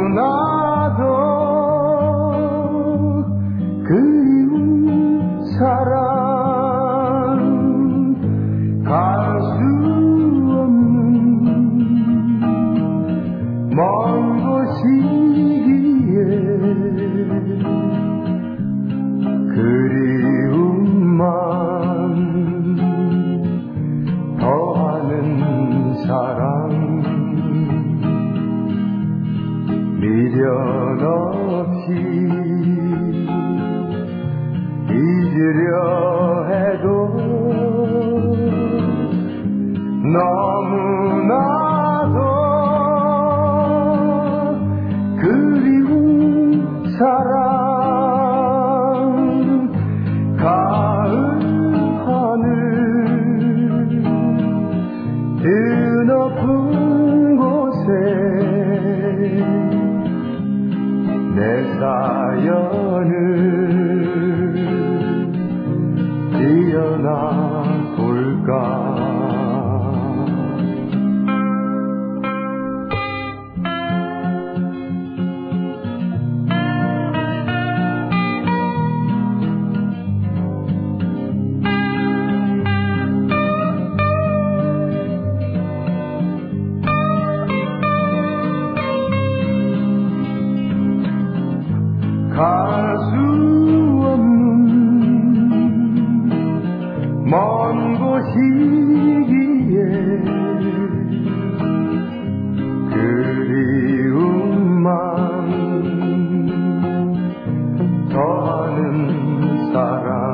너무나도 그리운 사랑 사랑 미련 없이 잊으려 해도 너무나도 그리운 사랑 드높은 곳에 내 사연을 Saram star.